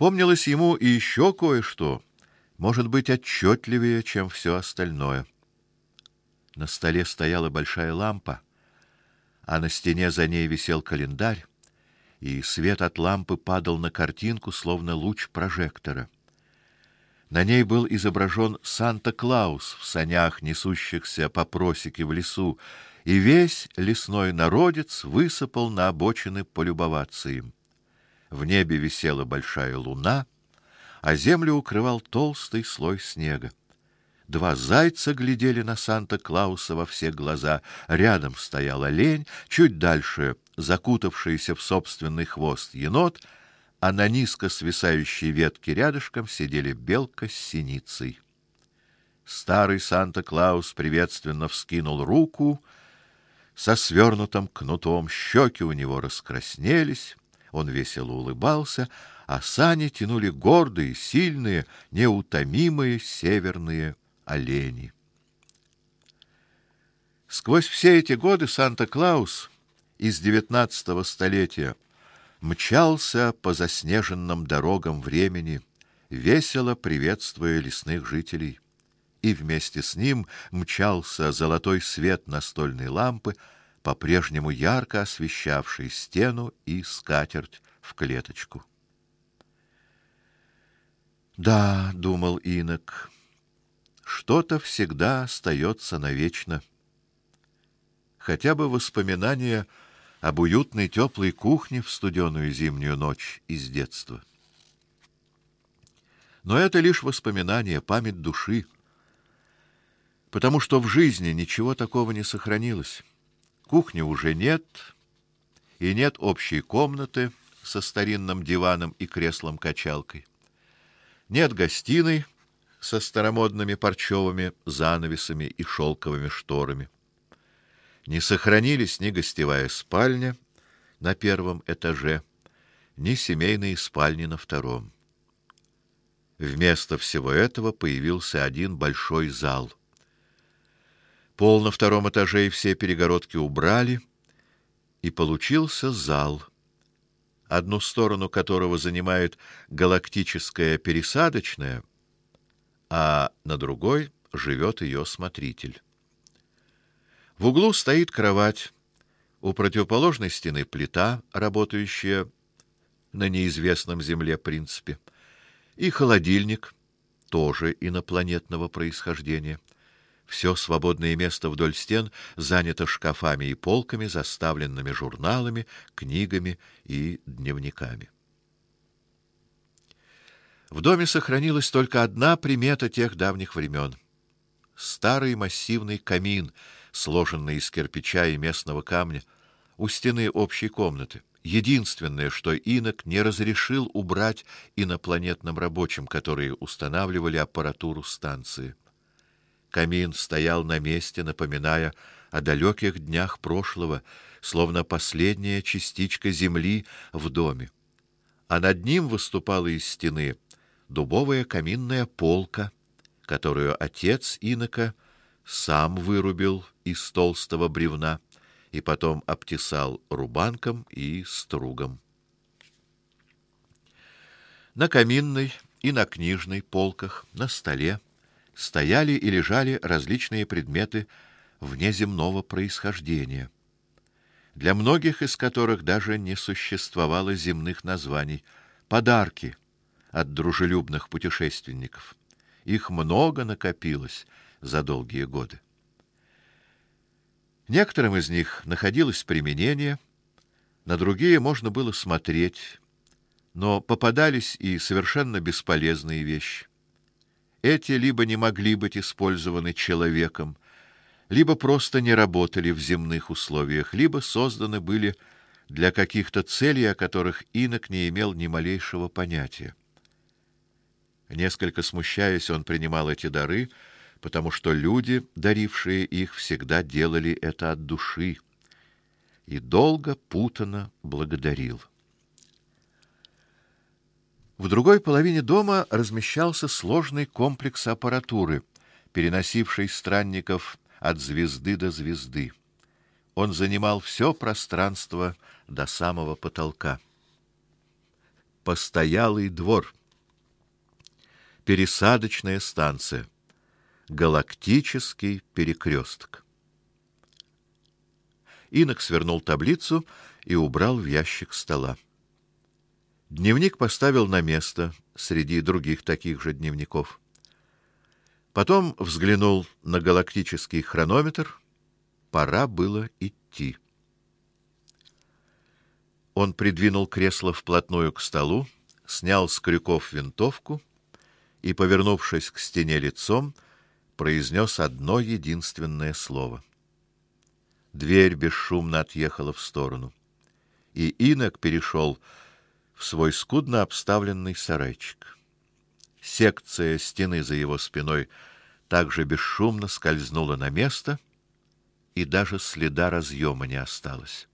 Помнилось ему и еще кое-что, может быть, отчетливее, чем все остальное. На столе стояла большая лампа, а на стене за ней висел календарь, и свет от лампы падал на картинку, словно луч прожектора. На ней был изображен Санта-Клаус в санях, несущихся по просеке в лесу, и весь лесной народец высыпал на обочины полюбоваться им. В небе висела большая луна, а землю укрывал толстый слой снега. Два зайца глядели на Санта-Клауса во все глаза. Рядом стоял олень, чуть дальше закутавшийся в собственный хвост енот, а на низко свисающей ветке рядышком сидели белка с синицей. Старый Санта-Клаус приветственно вскинул руку со свернутым кнутом, щеки у него раскраснелись, он весело улыбался, а сани тянули гордые, сильные, неутомимые северные олени. Сквозь все эти годы Санта-Клаус из девятнадцатого столетия мчался по заснеженным дорогам времени, весело приветствуя лесных жителей, и вместе с ним мчался золотой свет настольной лампы, по-прежнему ярко освещавший стену и скатерть в клеточку. Да, думал Инок, что-то всегда остается навечно. Хотя бы воспоминания об уютной теплой кухне в студеную зимнюю ночь из детства. Но это лишь воспоминания, память души, потому что в жизни ничего такого не сохранилось. Кухни уже нет, и нет общей комнаты со старинным диваном и креслом-качалкой. Нет гостиной со старомодными парчевыми занавесами и шелковыми шторами. Не сохранились ни гостевая спальня на первом этаже, ни семейные спальни на втором. Вместо всего этого появился один большой зал. Пол на втором этаже и все перегородки убрали, и получился зал, одну сторону которого занимает галактическая пересадочная, а на другой живет ее смотритель. В углу стоит кровать, у противоположной стены плита, работающая на неизвестном земле принципе, и холодильник, тоже инопланетного происхождения. Все свободное место вдоль стен занято шкафами и полками, заставленными журналами, книгами и дневниками. В доме сохранилась только одна примета тех давних времен — старый массивный камин — сложенный из кирпича и местного камня, у стены общей комнаты. Единственное, что Инок не разрешил убрать инопланетным рабочим, которые устанавливали аппаратуру станции. Камин стоял на месте, напоминая о далеких днях прошлого, словно последняя частичка земли в доме. А над ним выступала из стены дубовая каминная полка, которую отец Инока сам вырубил из толстого бревна и потом обтесал рубанком и стругом. На каминной и на книжной полках, на столе стояли и лежали различные предметы внеземного происхождения, для многих из которых даже не существовало земных названий, подарки от дружелюбных путешественников. Их много накопилось за долгие годы. Некоторым из них находилось применение, на другие можно было смотреть, но попадались и совершенно бесполезные вещи. Эти либо не могли быть использованы человеком, либо просто не работали в земных условиях, либо созданы были для каких-то целей, о которых инок не имел ни малейшего понятия. Несколько смущаясь, он принимал эти дары, потому что люди, дарившие их, всегда делали это от души, и долго путано благодарил. В другой половине дома размещался сложный комплекс аппаратуры, переносивший странников от звезды до звезды. Он занимал все пространство до самого потолка. постоялый двор. Пересадочная станция. Галактический перекресток. Инок свернул таблицу и убрал в ящик стола. Дневник поставил на место среди других таких же дневников. Потом взглянул на галактический хронометр. Пора было идти. Он придвинул кресло вплотную к столу, снял с крюков винтовку и, повернувшись к стене лицом, произнес одно единственное слово. Дверь бесшумно отъехала в сторону, и инок перешел в свой скудно обставленный сарайчик. Секция стены за его спиной также бесшумно скользнула на место, и даже следа разъема не осталось.